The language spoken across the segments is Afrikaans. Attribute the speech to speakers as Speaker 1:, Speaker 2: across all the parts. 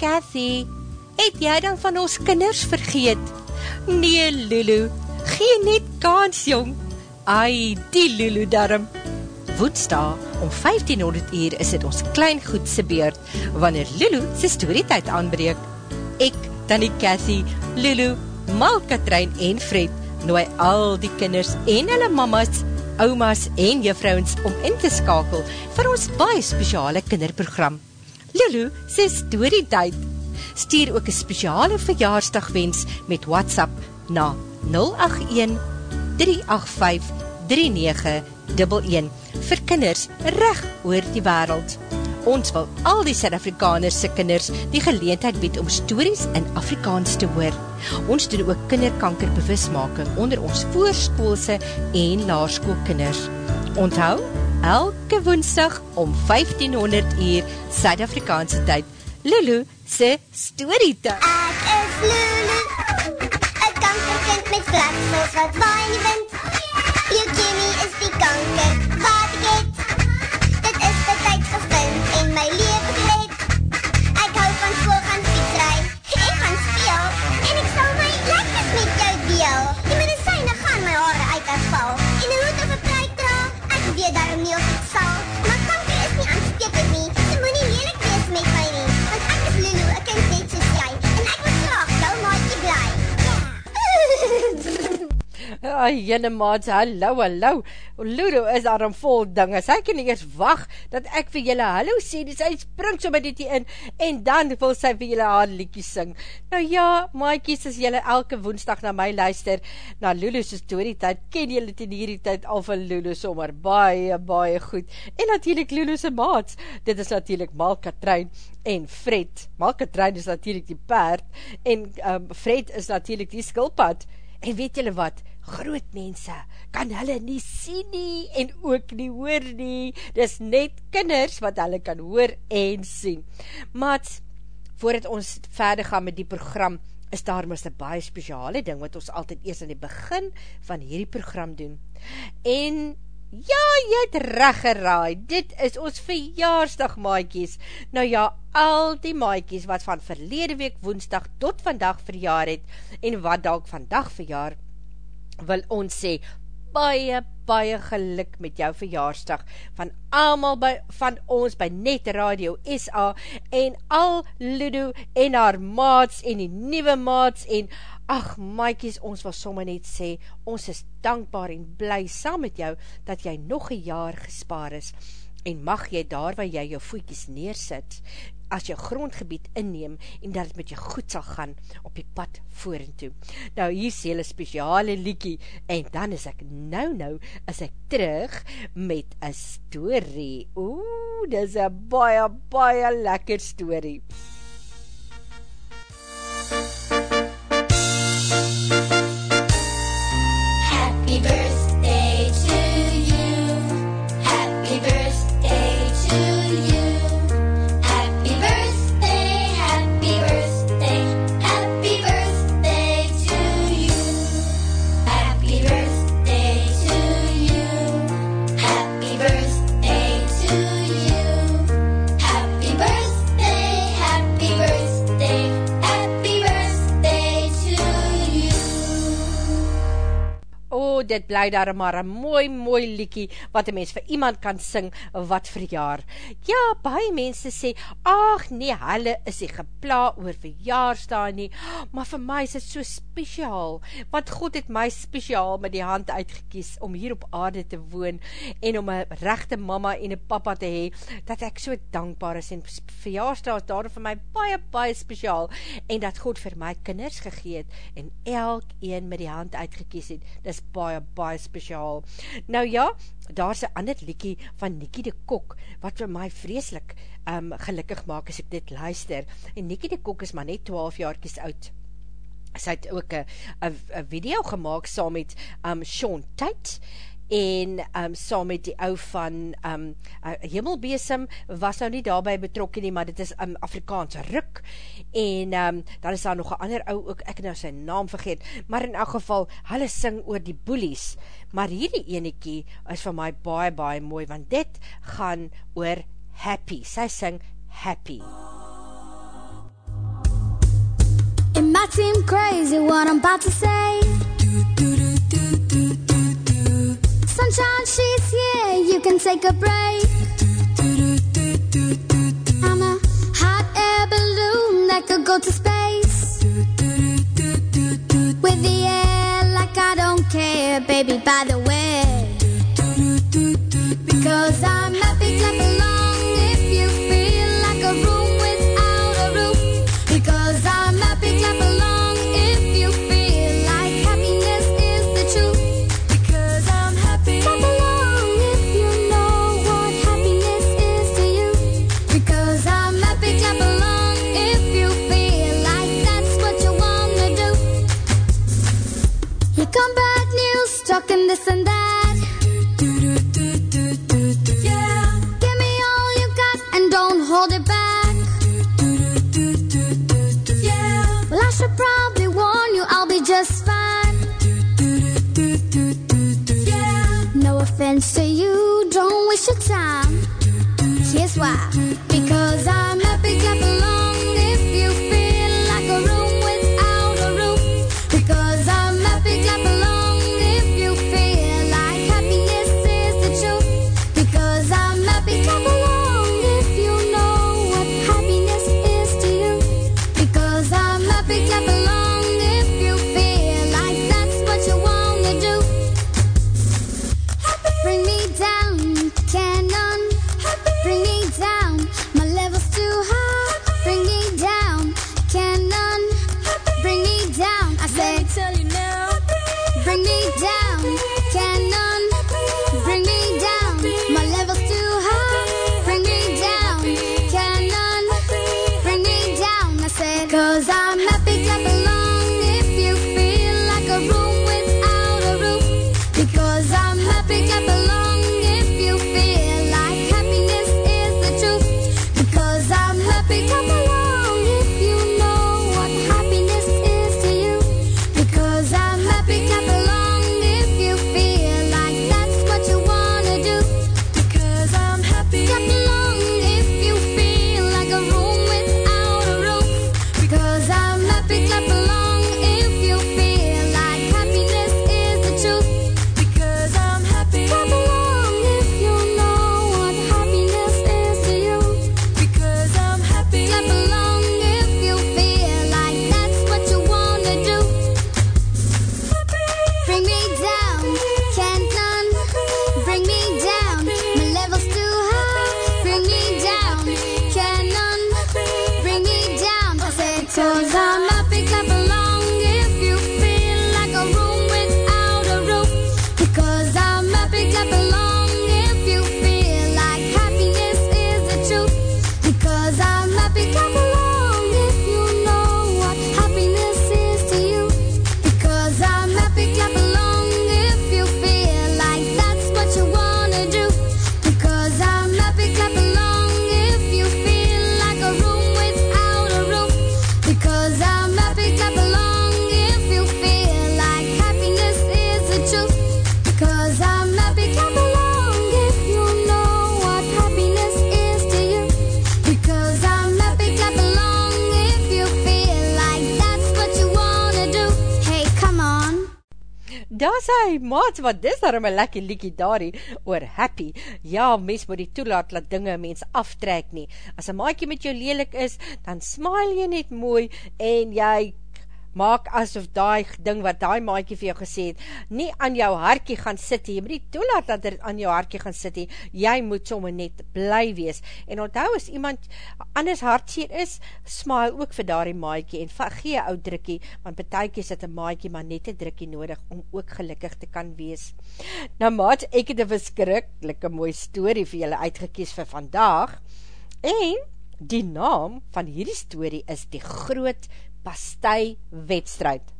Speaker 1: Cathy, het jy dan van ons kinders vergeet? Nee, Lulu, gee net kans, jong. Ai, die Lulu darm. Woensdag om 1500 uur is dit ons klein goedse beurt, wanneer Lulu sy storytijd aanbreek. Ek, Tanny Cathy, Lulu, Mal Katrein en Fred, nooi al die kinders en hulle mamas, oumas en juffrouwens om in te skakel vir ons baie speciale kinderprogram. Lulu sê storytijd. Stuur ook een speciale verjaarsdagwens met WhatsApp na 081 385 3911 vir kinders reg oor die wereld. Ons wil al die Suid-Afrikaners se kinders die geleentheid bied om stories in Afrikaans te hoor. Ons doen ook kinderkanker bewusmaking onder ons voorskoolse en laerskoolkinders. Onthou, elke woensdag om 1500 uur Suid-Afrikaanse tyd, Lulu se storytyd.
Speaker 2: Ek is Lulu, 'n kankerkind met vleksels wat waai in die wind. Leukemie is die kanker wat ek
Speaker 1: Ai, jene maats, hallo, hallo. Ludo is daarom vol dinge. Sy kan nie eers wag dat ek vir julle hallo sê. Die sy spring so met dit in en dan wil sy vir julle haar liedjie sing. Nou ja, maatjies, as julle elke woensdag na my luister, na Lulu se storie tyd, ken julle dit in hierdie tyd al van Lulu sommer baie baie goed. En natuurlik Lulu se maats. Dit is natuurlik Mal Katrein en Fred. Mal Katrein is natuurlik die perd en um, Fred is natuurlik die skilpad. En weet julle wat? Groot mense kan hulle nie sien nie en ook nie hoor nie. Dis net kinders wat hulle kan hoor en sien. Mats, voordat ons verder gaan met die program, is daar mis een baie speciale ding wat ons altyd eers aan die begin van hierdie program doen. En ja, jy het recht geraai, dit is ons verjaarsdag maaikies. Nou ja, al die maaikies wat van verlede week woensdag tot vandag verjaar het en wat dalk vandag verjaar, wil ons sê, baie, baie geluk met jou verjaarsdag, van allemaal by, van ons by Net Radio SA, en al Ludo en haar maats, en die nieuwe maats, en ach, maikies, ons wil somme net sê, ons is dankbaar en bly saam met jou, dat jy nog een jaar gespaar is, en mag jy daar waar jy jou voetjies neersit, as jou grondgebied inneem en dat het met jou goed sal gaan op die pad voeren toe. Nou hier is hele speciale liekie en dan is ek nou nou is ek terug met een story. Oeh, dit is een baie baie lekker story.
Speaker 2: Happy birthday
Speaker 1: dit bly daar maar een mooi, mooi liekie, wat een mens vir iemand kan sing, wat verjaar. Ja, baie mense sê, ach nee, hulle is die gepla oor verjaarstaan nie, maar vir my is dit so speciaal, want God het my speciaal met die hand uitgekies, om hier op aarde te woon, en om een rechte mama en een papa te hee, dat ek so dankbaar is, en verjaarstaan is daarom vir my baie, baie speciaal, en dat God vir my kinders gegeet, en elk een met die hand uitgekies het, dis baie, baie speciaal. Nou ja, daar is een ander liekie van Nikkie de Kok, wat vir my vreselik um, gelukkig maak as ek dit luister. En Nikkie de Kok is maar net 12 jaarkies oud. Sy het ook een video gemaakt saam met um, Sean Tate, en um, saam met die ou van um, uh, Hemelbesem was nou nie daarby betrokken nie, maar dit is um, Afrikaans ruk. En um, dan is daar nog een ander ou ook, ek nou sy naam vergeet, maar in elk geval, hulle sing oor die boelies, maar hierdie enekie is vir my baie baie mooi, want dit gaan oor happy, sy sing happy.
Speaker 3: It might seem crazy what I'm about to say Elton John, she's here. You can take a break. I'm a hot air balloon that could go to space. With the air like I don't care, baby, by the way. Because I'm happy, clap along. my
Speaker 1: maat, wat dis daarom een lekkie liekie daarie, oor happy, ja, mens moet die toelaat, laat dinge mens aftrek nie, as een maatje met jou lelik is, dan smile jy net mooi, en jy maak asof daai ding wat daai maaikie vir jou gesê het, nie aan jou harkie gaan sit nie, jy moet nie toelaat dat dit aan jou harkie gaan sit nie, jy moet sommer net bly wees, en onthou as iemand anders hartseer is, smile ook vir daai maaikie, en gee jou drukkie, want betuikie is dat een maaikie maar net een drukkie nodig, om ook gelukkig te kan wees. Nou maat, ek het een verskrikkelijke mooie story vir julle uitgekies vir vandaag, en die naam van hierdie story is die groot pastei wedstrijd.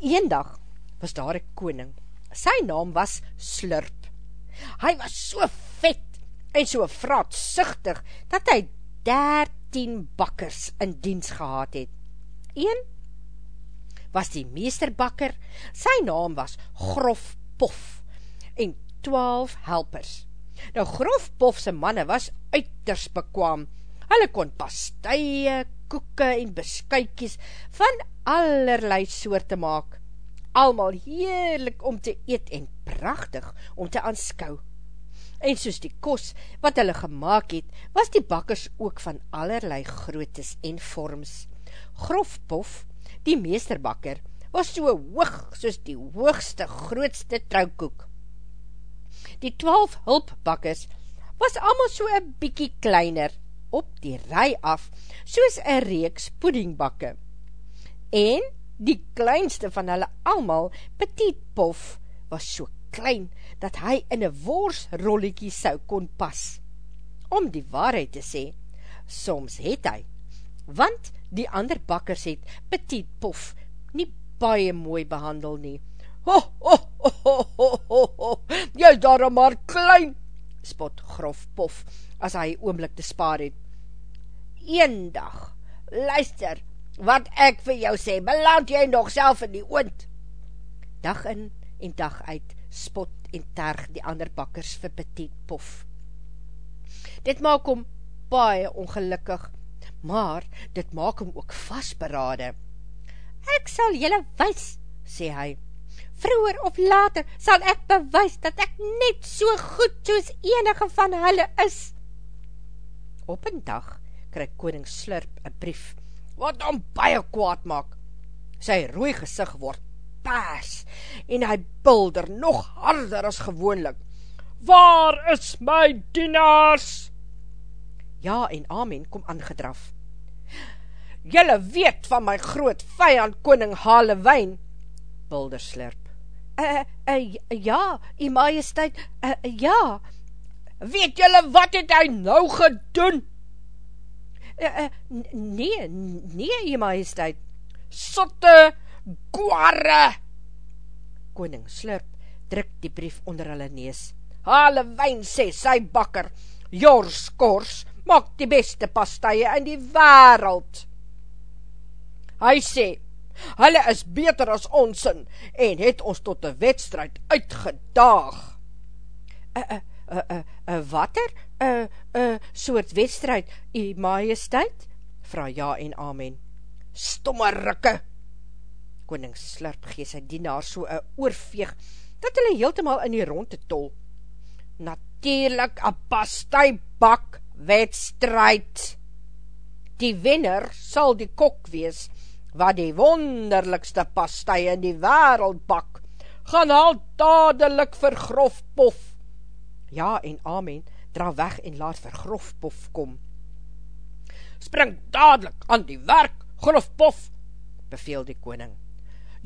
Speaker 1: Eendag was daar een koning, sy naam was Slurp. Hy was so vet en so vraatzuchtig, dat hy dertien bakkers in diens gehad het. Een was die meesterbakker, sy naam was Grof Pof, en twaalf helpers. Nou Grof Pof sy manne was uiters bekwam, Hulle kon pasteie, koeke en beskuitjies van allerlei soorte maak. Almal heerlik om te eet en prachtig om te aanskou. En soos die kos wat hulle gemaakt het, was die bakkers ook van allerlei grootes en vorms. Grofpof, die meesterbakker, was so hoog soos die hoogste, grootste trouwkoek. Die twaalf hulpbakkers was allemaal so een bykie kleiner, op die rij af, soos een reeks puddingbakke. En die kleinste van hulle allemaal, Petit Pof, was so klein, dat hy in een worsrolliekie sou kon pas. Om die waarheid te sê, soms het hy, want die ander bakkers het Petit Pof nie baie mooi behandel nie. Ho, ho, ho, ho, ho, ho, ho, jy is daarom maar klein, spot grof pof, as hy oomlik te spaar het. Een dag, luister, wat ek vir jou sê, beland jy nog self in die oond. Dag in en dag uit, spot en terg die ander bakkers vir petit pof. Dit maak hom baie ongelukkig, maar dit maak hom ook vastberade. Ek sal julle wys, sê hy. Vroeger of later sal ek bewys dat ek net so goed soos enige van hulle is. Op een dag kry koning Slurp een brief, wat hom baie kwaad maak. Sy rooi gezicht word paas, en hy bulder nog harder as gewoonlik. Waar is my dienaars? Ja en Amen kom aangedraf. Julle weet van my groot vijand koning Halewijn, bulder slurp. Uh, uh, ja, die majesteit, uh, ja. Weet julle wat het hy nou gedoen? Uh, uh, nee, nee, die majesteit. Sotte guarre! Koning slurp, druk die brief onder hulle nees. Halewijn sê sy bakker, Jors Kors, maak die beste pastaie in die wereld. Hy sê, hulle is beter as ons en het ons tot die wedstrijd uitgedaag. Uh, uh, uh, uh, uh, wat er? Uh, uh, soort wedstrijd, die majesteit? Vra ja en amen. Stomme rikke! Koning Slurp gee sy dienaar so een oorveeg, dat hulle heeltemaal in die ronde tol. Natuurlijk een pastuibak wedstrijd. Die wenner sal die kok wees, wat die wonderlikste pastei in die wereld bak, gaan al dadelijk vir grofpof. Ja en amen, dra weg en laat vir grofpof kom. Spring dadelijk aan die werk, grofpof, beveel die koning.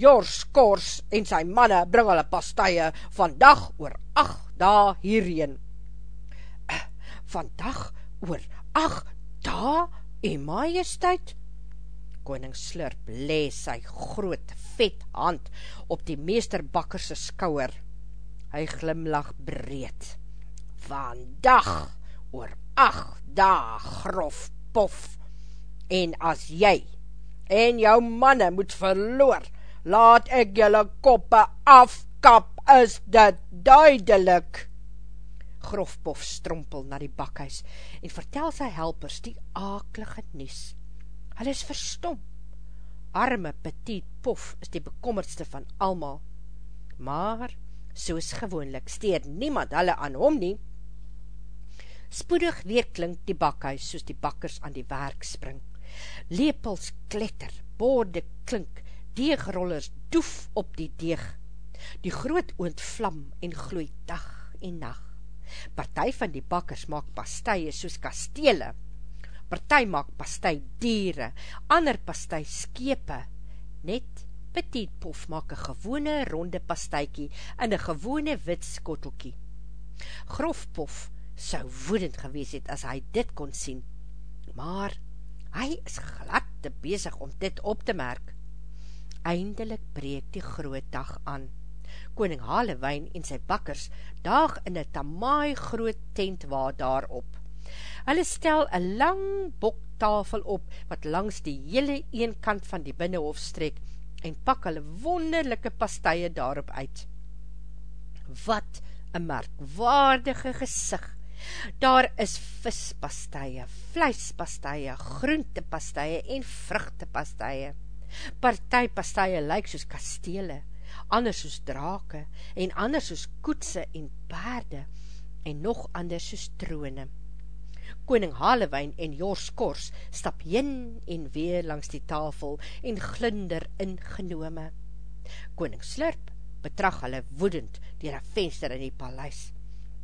Speaker 1: Jors Kors en sy manne bring hulle pasteie vandag oor acht da hierheen. Uh, vandag oor acht da, en majesteit, koning slurp les sy groot vet hand op die meesterbakkerse skouwer. Hy glimlag breed. Vandag oor acht daag grof pof. En as jy en jou manne moet verloor, laat ek julle koppe afkap, is dit duidelik. Grofpof strompel na die bakhuis en vertel sy helpers die akelige nies hulle is verstom. Arme petit pof is die bekommerdste van almal. Maar, soos gewoonlik, steer niemand hulle aan hom nie. Spoedig weer klink die bakhuis soos die bakkers aan die werk spring. Lepels kletter, borde klink, deegrollers doef op die deeg. Die groot oond vlam en gloei dag en nacht. Partij van die bakkers maak pasteie soos kastele, partij maak pastei dieren, ander pastei skepe, net petit pof maak een gewone ronde pasteikie in een gewone wit skottelkie. Grof pof sou woedend gewees het as hy dit kon sien, maar hy is glad te bezig om dit op te merk. Eindelik breek die groot dag aan. Koning Halewijn en sy bakkers daag in een tamaai groot tent waar daarop. Hulle stel een lang boktafel op, wat langs die hele een kant van die binnenhof strek, en pak hulle wonderlijke pasteie daarop uit. Wat een merkwaardige gezicht Daar is vispastye, vleispastye, groentepastye en vruchtepastye. Partijpastye lyk soos kastele, anders soos drake, en anders soos koetse en paarde, en nog anders soos trone. Koning Halewijn en Jors Kors stap jyn en weer langs die tafel en glinder ingenome. Koning Slurp betrag hulle woedend dier een venster in die paleis.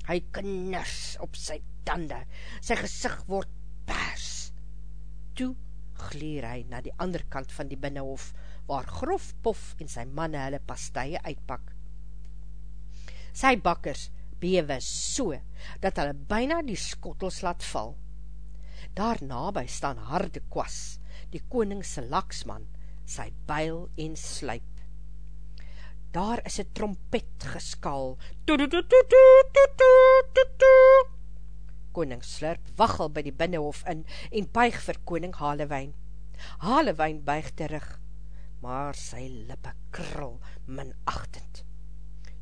Speaker 1: Hy kners op sy tande, sy gezicht word pers. Toe gleer hy na die ander kant van die binnenhof, waar grof pof en sy manne hulle pastije uitpak. Sy bakkers bewe so, dat hulle byna die skottels laat val. Daarna by staan harde kwas, die koningse laksman, sy byl en sluip. Daar is een trompet geskal, Koning Slurp wachel by die binnenhof in en buig vir koning Halewijn. Halewijn buig terug, maar sy lippe krul minachtend.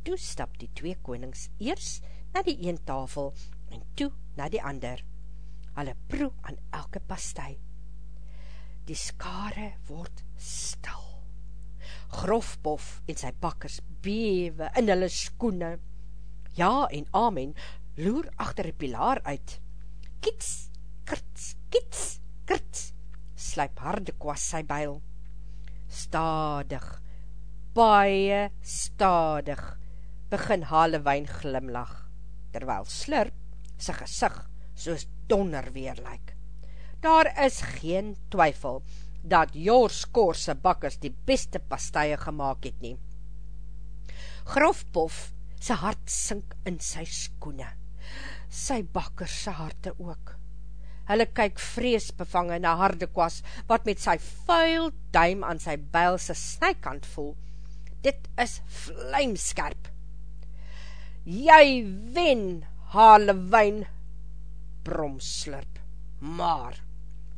Speaker 1: Toe stap die twee konings eers na die een tafel en toe na die ander. Hulle proe aan elke pastei. Die skare word stil. Grofbof en sy bakkers bewe in hulle skoene. Ja en amen loer achter die pilaar uit. Kits, krits, kits, krits, slyp harde kwas sy byl. Stadig, baie stadig, begin Halewijn glimlag, terwyl slurp sy gesig soos donder weer lyk. Daar is geen twyfel dat Joors Korse bakkers die beste pastije gemaakt het nie. Grofpof sy hart sink in sy skoene, sy bakkers sy harte ook. Hulle kyk vreesbevangen na harde kwas, wat met sy vuil duim aan sy bylse snijkant voel. Dit is vlijmskerp jy wen, Halewijn, bromslurp, maar,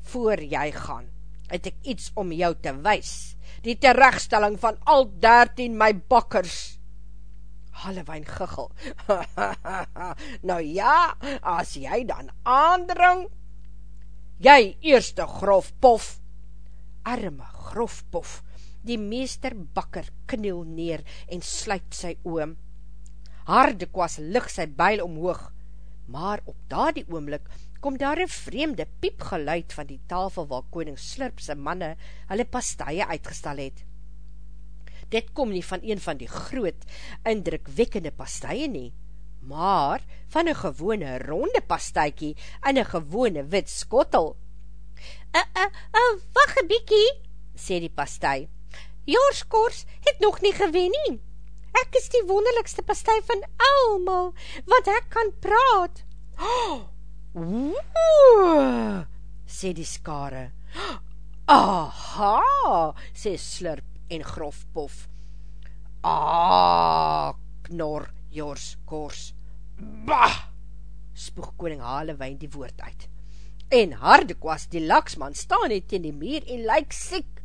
Speaker 1: voor jy gaan, het ek iets om jou te wys, die terechtstelling van al dertien my bakkers. Halewijn giggel, nou ja, as jy dan aandring, jy eerste grof pof, arme grof pof, die meester bakker kniel neer en sluit sy oom, harde kwas lig sy byl omhoog, maar op daardie oomlik kom daar een vreemde piepgeluid van die tafel waar koning Slurp sy manne hulle pastije uitgestal het. Dit kom nie van een van die groot, indrukwekkende pastije nie, maar van een gewone ronde pastijkie en een gewone wit skottel. Uh, uh, uh, wacht een biekie, sê die pastij. Jaarskors het nog nie gewen nie ek is die wonderlikste pastei van almal, want ek kan praat. Oeh, sê die skare. Aha, sê slurp en grofpof. Ah, knor Jors Kors. Bah, spoeg koning Halewijn die woord uit. En Hardekwas, die laksman, staan het in die meer en lyk siek.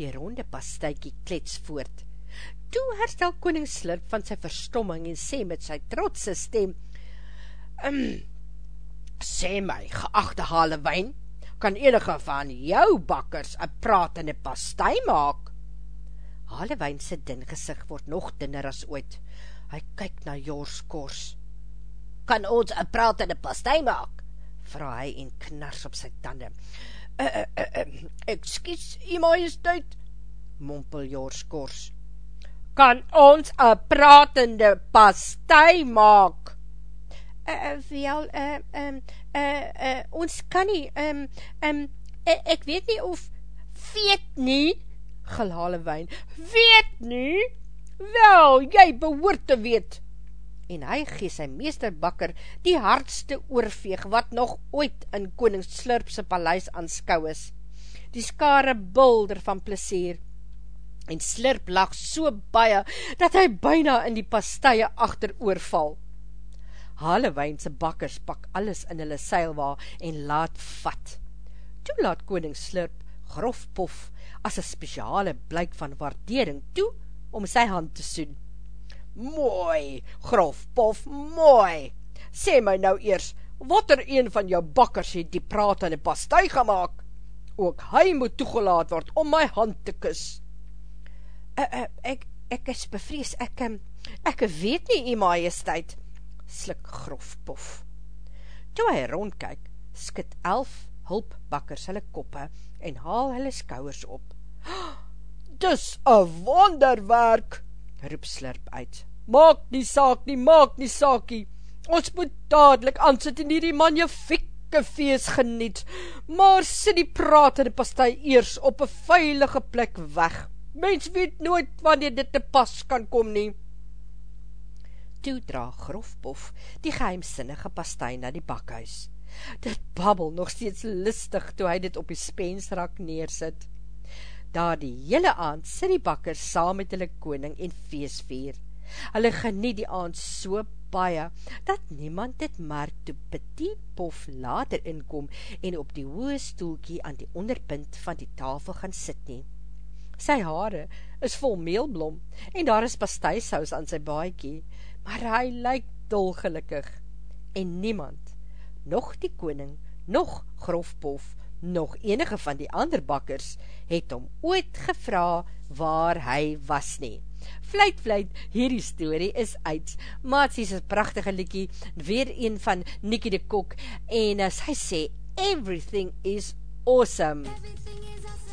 Speaker 1: Die ronde pasteikie klets voort. Toe herstel koning Slurp van sy verstomming en sê met sy trotse stem, um, Sê my, geachte Halewijn, kan enige van jou bakkers een pratende pastei maak? Halewijn sy din gezicht word nog dinner as ooit. Hy kyk na Jors Kors. Kan ons een pratende pastei maak? Vraag hy en knars op sy tande. Uh, uh, uh, uh, excuse, jy majesteit, mompel Jors Kors kan ons een pratende pastei maak? Uh, wel, uh, um, uh, uh, ons kan nie, um, um, uh, ek weet nie of, weet nie, gelale wijn, weet nie, wel, jy behoort te weet, en hy gee sy meesterbakker die hardste oorveeg, wat nog ooit in koning Slurpse paleis aanskou is, die skare bulder van plesier, en slurp lag so baie, dat hy byna in die pastije achter oorval. Halewijnse bakkers pak alles in hulle seilwa en laat vat. Toe laat koning slurp grof pof as een speciale blyk van waardering toe om sy hand te soen. Mooi, grof pof, mooi, sê my nou eers, wat er een van jou bakkers het die praat in die pastei gemaakt? Ook hy moet toegelaat word om my hand te kus. Uh, uh, ek, ek is bevrees, ek, um, ek weet nie, u majesteit, slik grof pof. Toe hy rondkyk, skit elf hulpbakkers hulle koppe en haal hulle skouwers op. Dis een wonderwerk, roep slurp uit. Maak nie saak nie, maak nie saakie. Ons moet dadelijk aansit en hierdie magnifieke feest geniet, maar sit die praat in die pastei eers op een veilige plek weg. Mens weet nooit wanneer dit te pas kan kom nie. Toe dra grofbof die geheimsinnige pastei na die bakhuis. Dit babbel nog steeds listig toe hy dit op die spensrak neersit. Daar die hele aand sit die bakker saam met hulle koning en feestvier. Hulle geniet die aand so baie, dat niemand dit merk toe Petit Pof later inkom en op die hoë stoelkie aan die onderpunt van die tafel gaan sit nie. Sy haare is vol meelblom en daar is pasteisaus aan sy baiekie, maar hy lyk dolgelukkig en niemand nog die koning, nog grofpof, nog enige van die ander bakkers, het om ooit gevra waar hy was nie. Vluit, vluit, hierdie story is uit. Maatsies is prachtige liekie, weer een van Nikkie de Kok, en as hy sê, everything is awesome. Everything is awesome.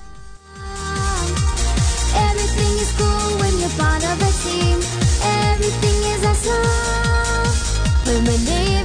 Speaker 3: Everything is cool when you're part of a team. Everything is awesome. When we're living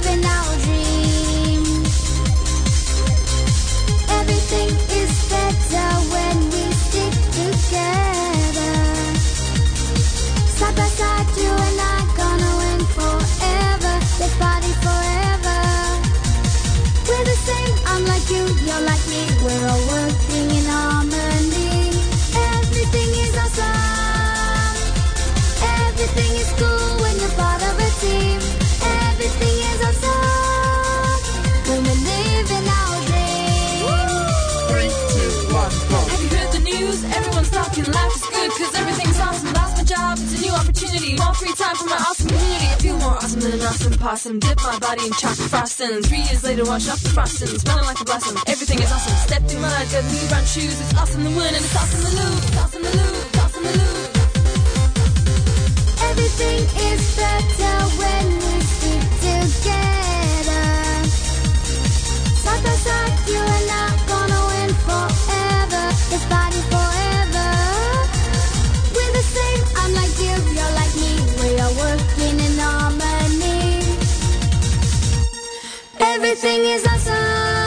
Speaker 3: awesome
Speaker 4: Lost my job, it's a new opportunity. More free time for my awesome community. I feel more awesome than an awesome possum. Dip my body in chocolate frosting. Three years later, wash off the frosting. Smelling like a blossom. Everything is awesome. Step through mud, got new brown shoes. It's awesome to win and it's awesome to lose. It's awesome to lose. It's awesome to lose.
Speaker 3: Everything is better when we stick together. Side by side, you and I gonna win forever. This body you're like me. We are working in harmony. Everything is awesome.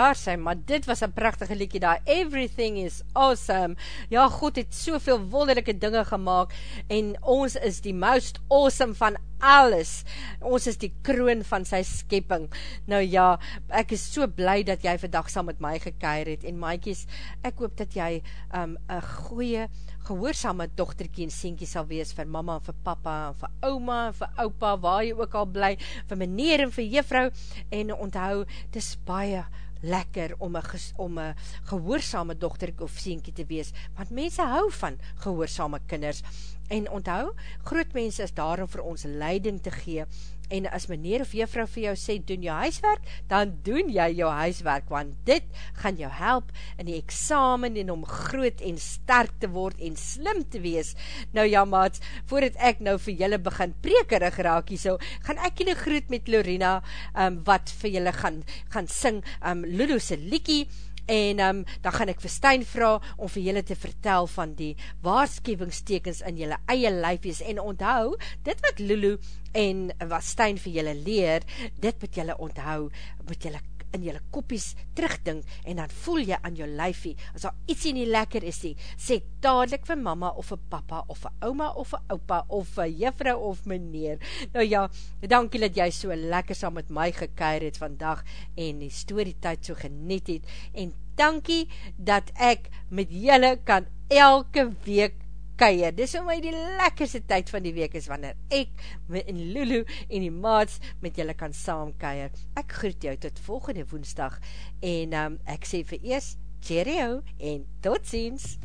Speaker 1: Daar sy, maar dit was een prachtige liedje daar, everything is awesome, ja, God het soveel wonderlijke dinge gemaakt, en ons is die most awesome van alles, ons is die kroon van sy skepping, nou ja, ek is so blij dat jy vandag saam met my gekeir het, en maaikies, ek hoop dat jy um, een goeie, gehoorsame dochterkie en sienkie sal wees vir mama en vir papa en vir ouma en vir opa, waar jy ook al bly, vir meneer en vir juffrou, en onthou, dis baie lekker om een, ges, om een gehoorsame dochter of sienkie te wees, want mense hou van gehoorsame kinders, En onthou, groot mense is daar om vir ons leiding te gee, en as meneer of juffrou vir jou sê, doen jou huiswerk, dan doen jy jou huiswerk, want dit gaan jou help in die examen en om groot en sterk te word en slim te wees. Nou ja maats, voordat ek nou vir julle begin prekerig raakie so, gaan ek julle groet met Lorena, um, wat vir julle gaan, gaan sing, um, Lulu's liekie, en um, dan gaan ek vir Stijn vraag om vir julle te vertel van die waarschuwingstekens in julle eie lijfies, en onthou, dit wat Lulu en wat Stijn vir julle leer, dit moet julle onthou, moet julle in julle kopies terugdink, en dan voel jy aan jou lijfie, as daar iets nie lekker is nie, sê dadelijk vir mama of vir papa, of vir oma of vir opa, of vir juffrou of meneer. Nou ja, dankie dat jy so lekker saam met my gekuier het vandag, en die storytijd so geniet het, en dankie dat ek met julle kan elke week kuier. Dis vir my die lekkerste tyd van die week is wanneer ek en Lulu en die maats met julle kan saam kuier. Ek groet jou tot volgende woensdag en um, ek sê vir eers cheerio en tot ziens.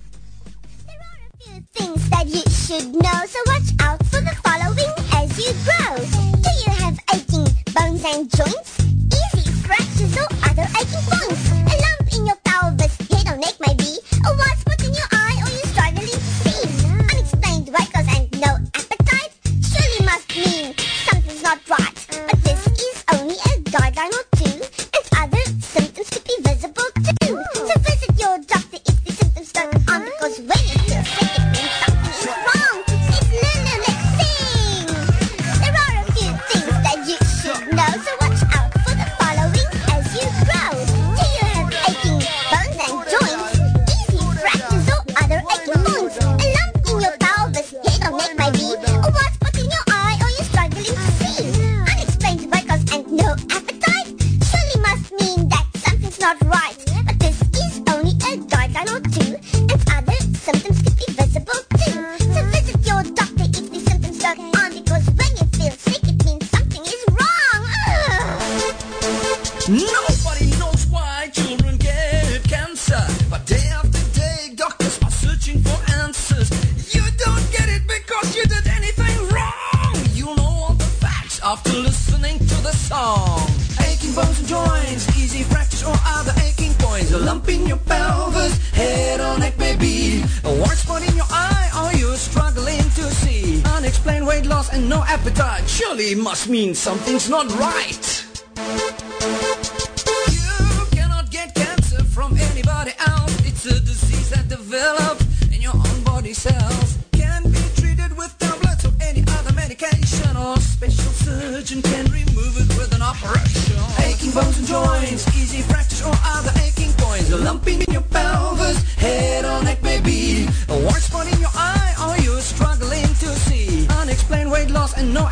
Speaker 2: few things that you should know, so watch out for the following as you grow. Do you have aching bones and joints? Easy fractures or other aching points? A lump in your pelvis, head or neck maybe? A not right. Must mean something's not right. You
Speaker 5: cannot get cancer from anybody else. It's a disease that develops in your own body cells. Can be treated with tablets or any other medication, or special surgeon can remove it with an operation. Aching bones and joints,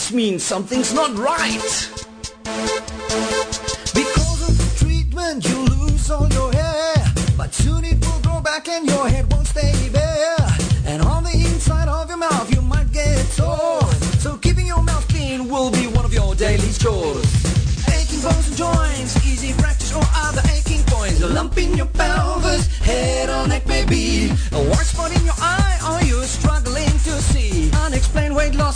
Speaker 5: Must mean something's not right. Because of the treatment, you lose all your hair. But soon it will grow back and your head won't stay bare. And on the inside of your mouth, you might get sore. So keeping your mouth clean will be one of your daily chores. Aching bones and joints, easy fractures or other aching points. A lump in your pelvis, head or neck maybe. A white spot in your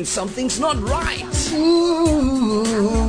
Speaker 5: means something's not right. Ooh.